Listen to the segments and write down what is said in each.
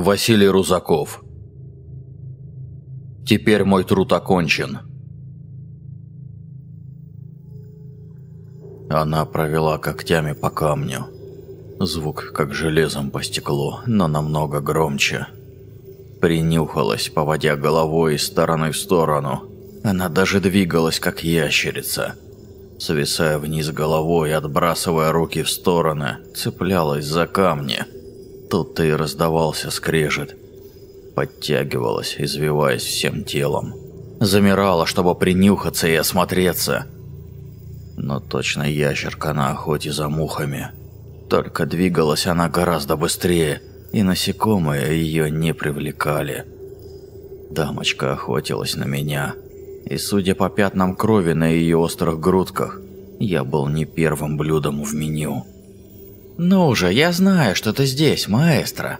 Василий Рузаков. Теперь мой труд окончен. Она провела когтями по камню. Звук как железом по стеклу, но намного громче. Принюхалась, поводя головой из стороны в сторону. Она даже двигалась, как ящерица. Свисая вниз головой, отбрасывая руки в стороны, цеплялась за камни. Тут-то и раздавался скрежет. Подтягивалась, извиваясь всем телом. Замирала, чтобы принюхаться и осмотреться – но точно ящерка на охоте за мухами. Только двигалась она гораздо быстрее, и насекомые ее не привлекали. Дамочка охотилась на меня, и судя по пятнам крови на ее острых грудках, я был не первым блюдом в меню. «Ну уже, я знаю, что ты здесь, маэстро!»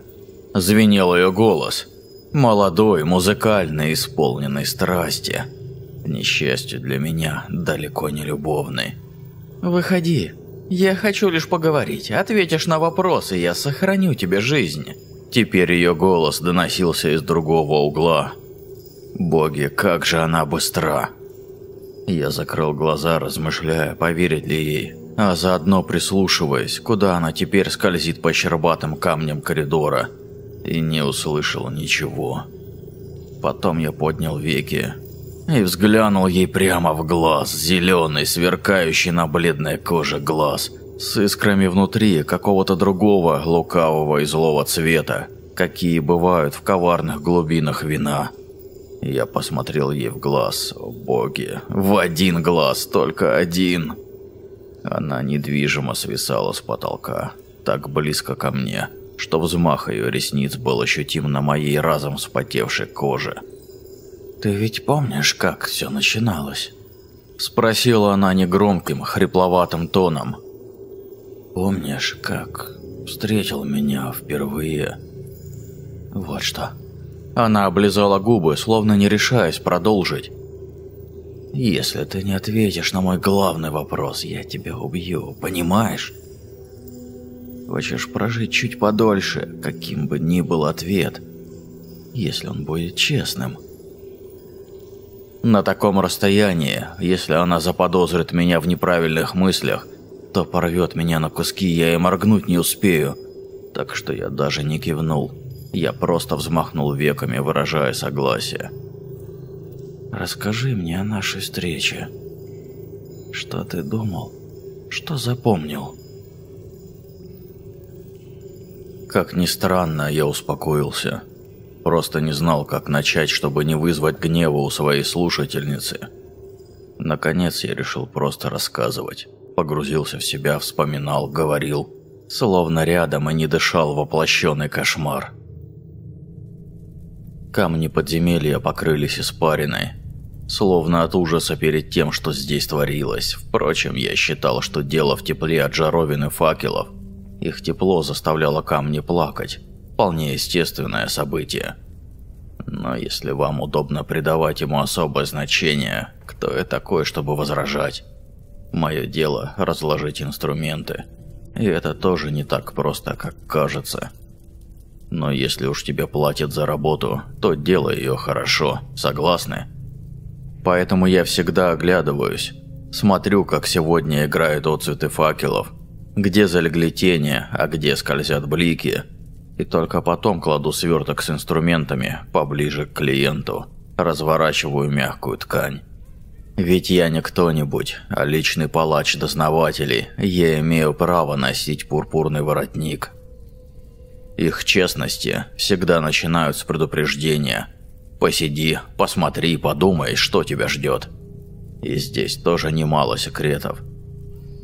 Звенел ее голос. Молодой, музыкальный, исполненный страсти – несчастью для меня, далеко не любовный. «Выходи. Я хочу лишь поговорить. Ответишь на вопросы, я сохраню тебе жизнь». Теперь ее голос доносился из другого угла. «Боги, как же она быстра!» Я закрыл глаза, размышляя, поверить ли ей, а заодно прислушиваясь, куда она теперь скользит по щербатым камням коридора, и не услышал ничего. Потом я поднял веки, и взглянул ей прямо в глаз, зеленый, сверкающий на бледной коже глаз, с искрами внутри какого-то другого лукавого и злого цвета, какие бывают в коварных глубинах вина. Я посмотрел ей в глаз, о боги, в один глаз, только один. Она недвижимо свисала с потолка, так близко ко мне, что взмах ее ресниц был ощутим на моей разом вспотевшей коже. «Ты ведь помнишь, как все начиналось?» Спросила она негромким, хрипловатым тоном. «Помнишь, как встретил меня впервые?» «Вот что». Она облизала губы, словно не решаясь продолжить. «Если ты не ответишь на мой главный вопрос, я тебя убью, понимаешь?» Хочешь прожить чуть подольше, каким бы ни был ответ, если он будет честным – на таком расстоянии, если она заподозрит меня в неправильных мыслях, то порвет меня на куски, я и моргнуть не успею. Так что я даже не кивнул. Я просто взмахнул веками, выражая согласие. «Расскажи мне о нашей встрече. Что ты думал? Что запомнил?» Как ни странно, я успокоился. Просто не знал, как начать, чтобы не вызвать гнева у своей слушательницы. Наконец я решил просто рассказывать. Погрузился в себя, вспоминал, говорил. Словно рядом и не дышал воплощенный кошмар. Камни подземелья покрылись испариной. Словно от ужаса перед тем, что здесь творилось. Впрочем, я считал, что дело в тепле от жаровин и факелов. Их тепло заставляло камни плакать вполне естественное событие. Но если вам удобно придавать ему особое значение, кто я такой, чтобы возражать? Мое дело – разложить инструменты. И это тоже не так просто, как кажется. Но если уж тебе платят за работу, то делай ее хорошо, согласны? Поэтому я всегда оглядываюсь. Смотрю, как сегодня играют отцветы факелов. Где залегли тени, а где скользят блики – и только потом кладу сверток с инструментами поближе к клиенту, разворачиваю мягкую ткань. Ведь я не кто-нибудь, а личный палач дознавателей, я имею право носить пурпурный воротник. Их честности всегда начинают с предупреждения. Посиди, посмотри, подумай, что тебя ждет. И здесь тоже немало секретов.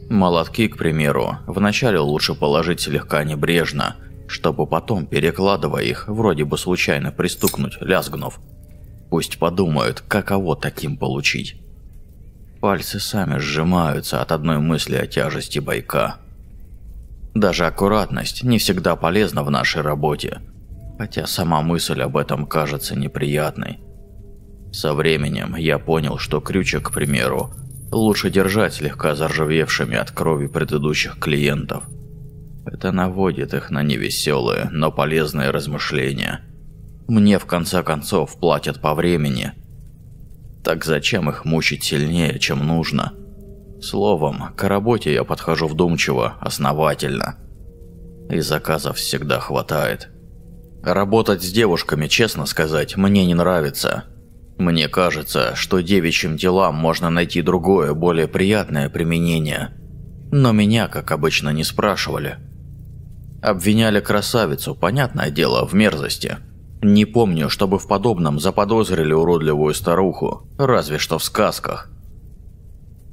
Молотки, к примеру, вначале лучше положить слегка небрежно – чтобы потом, перекладывая их, вроде бы случайно пристукнуть, лязгнув. Пусть подумают, каково таким получить. Пальцы сами сжимаются от одной мысли о тяжести бойка. Даже аккуратность не всегда полезна в нашей работе, хотя сама мысль об этом кажется неприятной. Со временем я понял, что крючок, к примеру, лучше держать слегка заржавевшими от крови предыдущих клиентов – Это наводит их на невеселые, но полезные размышления. Мне в конце концов платят по времени. Так зачем их мучить сильнее, чем нужно? Словом, к работе я подхожу вдумчиво, основательно. И заказов всегда хватает. Работать с девушками, честно сказать, мне не нравится. Мне кажется, что девичьим делам можно найти другое, более приятное применение. Но меня, как обычно, не спрашивали. Обвиняли красавицу, понятное дело, в мерзости. Не помню, чтобы в подобном заподозрили уродливую старуху, разве что в сказках.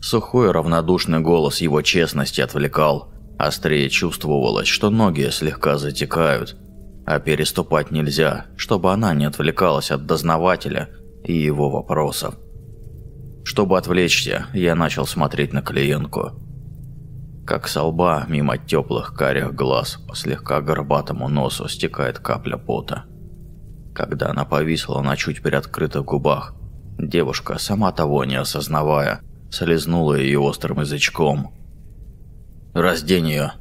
Сухой равнодушный голос его честности отвлекал. Острее чувствовалось, что ноги слегка затекают. А переступать нельзя, чтобы она не отвлекалась от дознавателя и его вопросов. Чтобы отвлечься, я начал смотреть на клиентку. Как со лба мимо теплых карих глаз по слегка горбатому носу стекает капля пота. Когда она повисла на чуть приоткрытых губах, девушка, сама того не осознавая, слезнула ее острым язычком. «Раздень ее!»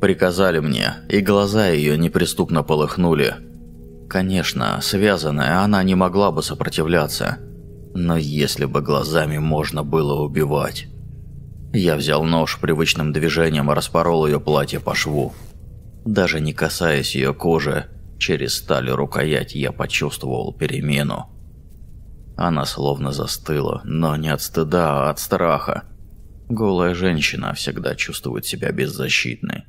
Приказали мне, и глаза ее неприступно полыхнули. Конечно, связанная она не могла бы сопротивляться, но если бы глазами можно было убивать... Я взял нож привычным движением и распорол ее платье по шву. Даже не касаясь ее кожи, через сталь рукоять я почувствовал перемену. Она словно застыла, но не от стыда, а от страха. Голая женщина всегда чувствует себя беззащитной.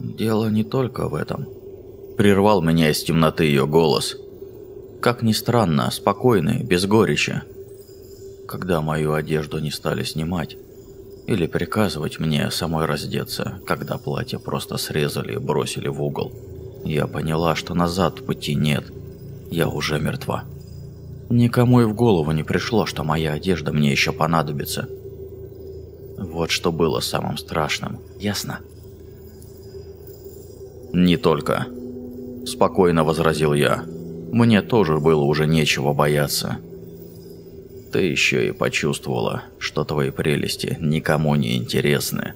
«Дело не только в этом», – прервал меня из темноты ее голос. Как ни странно, спокойный, без горечи когда мою одежду не стали снимать, или приказывать мне самой раздеться, когда платье просто срезали и бросили в угол. Я поняла, что назад пути нет. Я уже мертва. Никому и в голову не пришло, что моя одежда мне еще понадобится. Вот что было самым страшным, ясно? «Не только», – спокойно возразил я. «Мне тоже было уже нечего бояться. Ты еще и почувствовала, что твои прелести никому не интересны.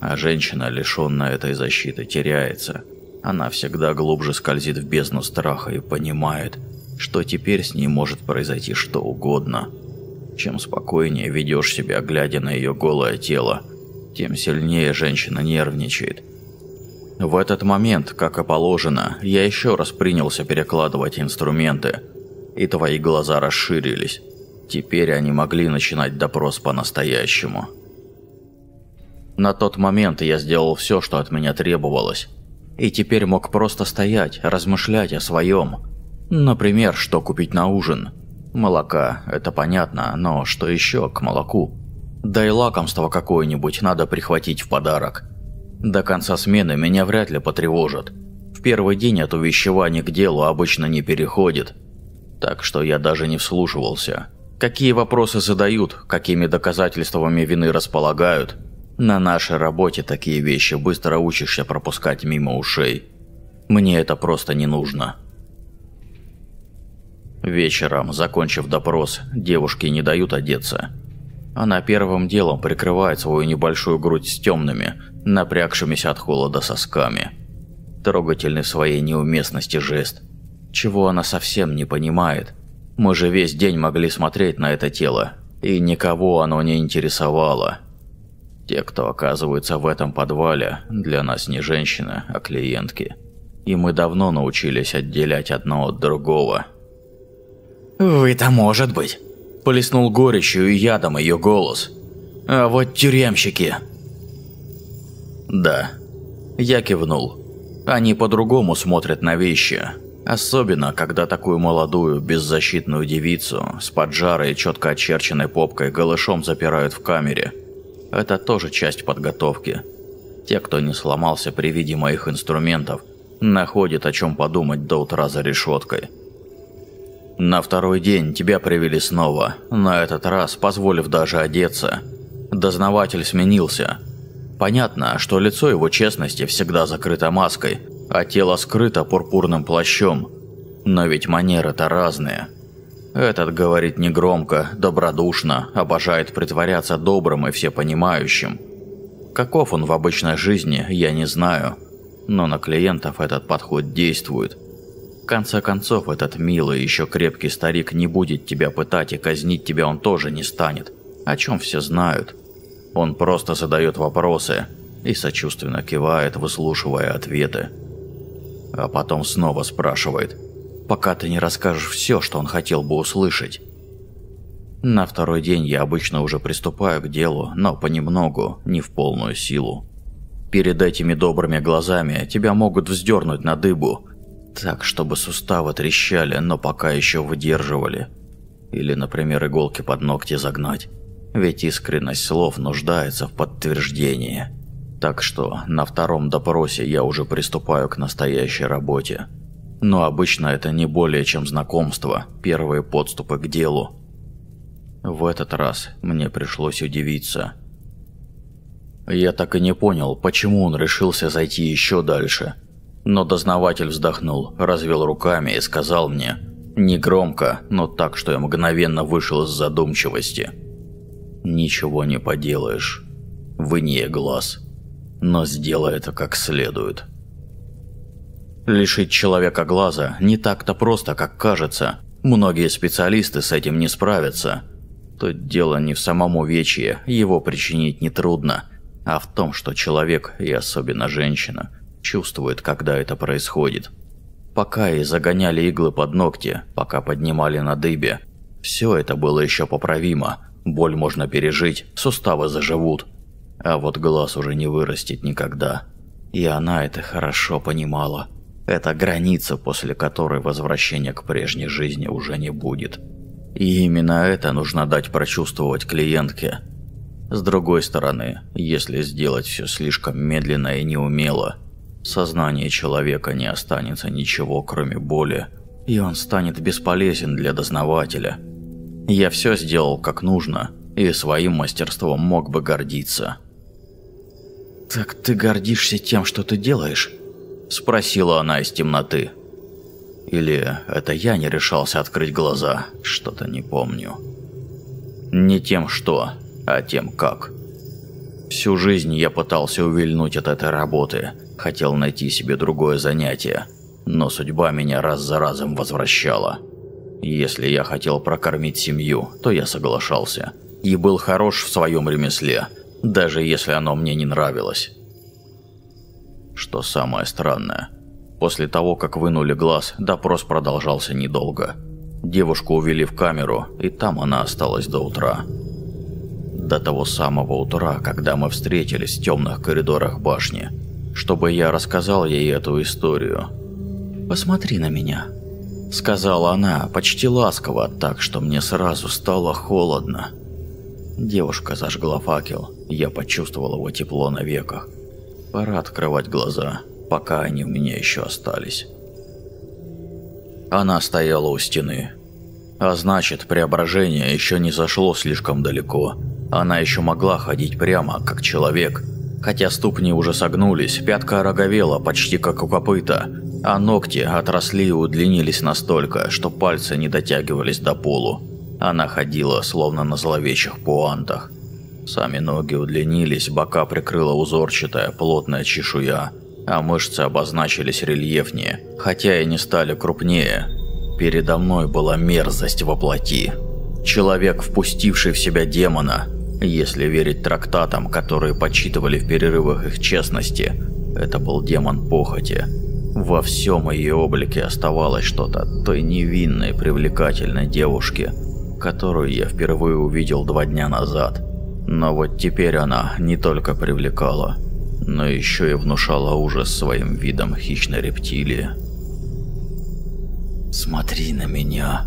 А женщина, лишенная этой защиты, теряется. Она всегда глубже скользит в бездну страха и понимает, что теперь с ней может произойти что угодно. Чем спокойнее ведешь себя, глядя на ее голое тело, тем сильнее женщина нервничает. В этот момент, как и положено, я еще раз принялся перекладывать инструменты, и твои глаза расширились. Теперь они могли начинать допрос по-настоящему. На тот момент я сделал все, что от меня требовалось. И теперь мог просто стоять, размышлять о своем. Например, что купить на ужин. Молока, это понятно, но что еще к молоку? Да и лакомство какое-нибудь надо прихватить в подарок. До конца смены меня вряд ли потревожат. В первый день от увещевания к делу обычно не переходит. Так что я даже не вслушивался. Какие вопросы задают, какими доказательствами вины располагают. На нашей работе такие вещи быстро учишься пропускать мимо ушей. Мне это просто не нужно. Вечером, закончив допрос, девушки не дают одеться. Она первым делом прикрывает свою небольшую грудь с темными, напрягшимися от холода сосками. Трогательный своей неуместности жест. Чего она совсем не понимает – мы же весь день могли смотреть на это тело, и никого оно не интересовало. Те, кто оказывается в этом подвале, для нас не женщины, а клиентки. И мы давно научились отделять одно от другого. «Вы-то, может быть!» – полиснул горечью и ядом ее голос. «А вот тюремщики!» «Да». Я кивнул. Они по-другому смотрят на вещи, Особенно, когда такую молодую, беззащитную девицу с поджарой четко очерченной попкой голышом запирают в камере. Это тоже часть подготовки. Те, кто не сломался при виде моих инструментов, находят о чем подумать до утра за решеткой. На второй день тебя привели снова, на этот раз позволив даже одеться. Дознаватель сменился. Понятно, что лицо его честности всегда закрыто маской – а тело скрыто пурпурным плащом. Но ведь манеры-то разные. Этот говорит негромко, добродушно, обожает притворяться добрым и всепонимающим. Каков он в обычной жизни, я не знаю, но на клиентов этот подход действует. В конце концов, этот милый, еще крепкий старик не будет тебя пытать и казнить тебя он тоже не станет, о чем все знают. Он просто задает вопросы и сочувственно кивает, выслушивая ответы. А потом снова спрашивает, пока ты не расскажешь все, что он хотел бы услышать. На второй день я обычно уже приступаю к делу, но понемногу, не в полную силу. Перед этими добрыми глазами тебя могут вздернуть на дыбу, так, чтобы суставы трещали, но пока еще выдерживали. Или, например, иголки под ногти загнать. Ведь искренность слов нуждается в подтверждении. Так что на втором допросе я уже приступаю к настоящей работе. Но обычно это не более чем знакомство, первые подступы к делу. В этот раз мне пришлось удивиться – я так и не понял, почему он решился зайти еще дальше. Но дознаватель вздохнул, развел руками и сказал мне, негромко, но так, что я мгновенно вышел из задумчивости. «Ничего не поделаешь. Выни глаз. Но сделай это как следует». Лишить человека глаза не так-то просто, как кажется. Многие специалисты с этим не справятся. Тут дело не в самом увечье, его причинить нетрудно – а в том, что человек, и особенно женщина, чувствует, когда это происходит. Пока и загоняли иглы под ногти, пока поднимали на дыбе, все это было еще поправимо, боль можно пережить, суставы заживут. А вот глаз уже не вырастет никогда. И она это хорошо понимала. Это граница, после которой возвращения к прежней жизни уже не будет. И именно это нужно дать прочувствовать клиентке – с другой стороны, если сделать все слишком медленно и неумело, в сознании человека не останется ничего, кроме боли, и он станет бесполезен для дознавателя. Я все сделал как нужно, и своим мастерством мог бы гордиться. «Так ты гордишься тем, что ты делаешь?» – спросила она из темноты. Или это я не решался открыть глаза, что-то не помню. Не тем, что, а тем как. Всю жизнь я пытался увильнуть от этой работы, хотел найти себе другое занятие, но судьба меня раз за разом возвращала. Если я хотел прокормить семью, то я соглашался. И был хорош в своем ремесле, даже если оно мне не нравилось. Что самое странное, после того, как вынули глаз, допрос продолжался недолго. Девушку увели в камеру, и там она осталась до утра до того самого утра, когда мы встретились в темных коридорах башни, чтобы я рассказал ей эту историю. «Посмотри на меня», — сказала она, почти ласково, так что мне сразу стало холодно. Девушка зажгла факел, я почувствовал его тепло на веках. Пора открывать глаза, пока они у меня еще остались. Она стояла у стены. А значит, преображение еще не зашло слишком далеко, она еще могла ходить прямо, как человек. Хотя ступни уже согнулись, пятка роговела почти как у копыта, а ногти отросли и удлинились настолько, что пальцы не дотягивались до полу. Она ходила, словно на зловещих пуантах. Сами ноги удлинились, бока прикрыла узорчатая, плотная чешуя, а мышцы обозначились рельефнее, хотя и не стали крупнее. Передо мной была мерзость во плоти. Человек, впустивший в себя демона, если верить трактатам, которые почитывали в перерывах их честности, это был демон похоти. Во всем ее облике оставалось что-то той невинной, привлекательной девушки, которую я впервые увидел два дня назад. Но вот теперь она не только привлекала, но еще и внушала ужас своим видом хищной рептилии. «Смотри на меня»,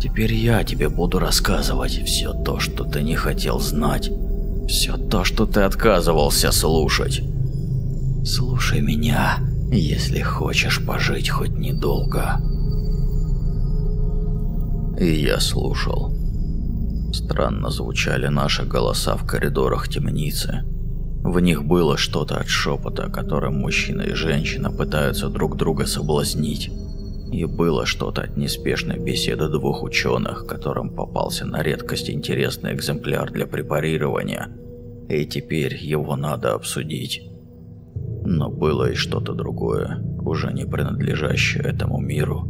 Теперь я тебе буду рассказывать все то, что ты не хотел знать. Все то, что ты отказывался слушать. Слушай меня, если хочешь пожить хоть недолго. И я слушал. Странно звучали наши голоса в коридорах темницы. В них было что-то от шепота, которым мужчина и женщина пытаются друг друга соблазнить. И было что-то от неспешной беседы двух ученых, которым попался на редкость интересный экземпляр для препарирования. и теперь его надо обсудить. Но было и что-то другое, уже не принадлежащее этому миру.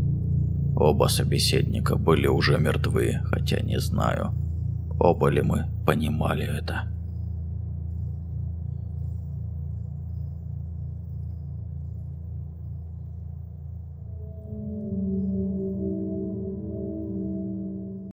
Оба собеседника были уже мертвы, хотя не знаю, оба ли мы понимали это.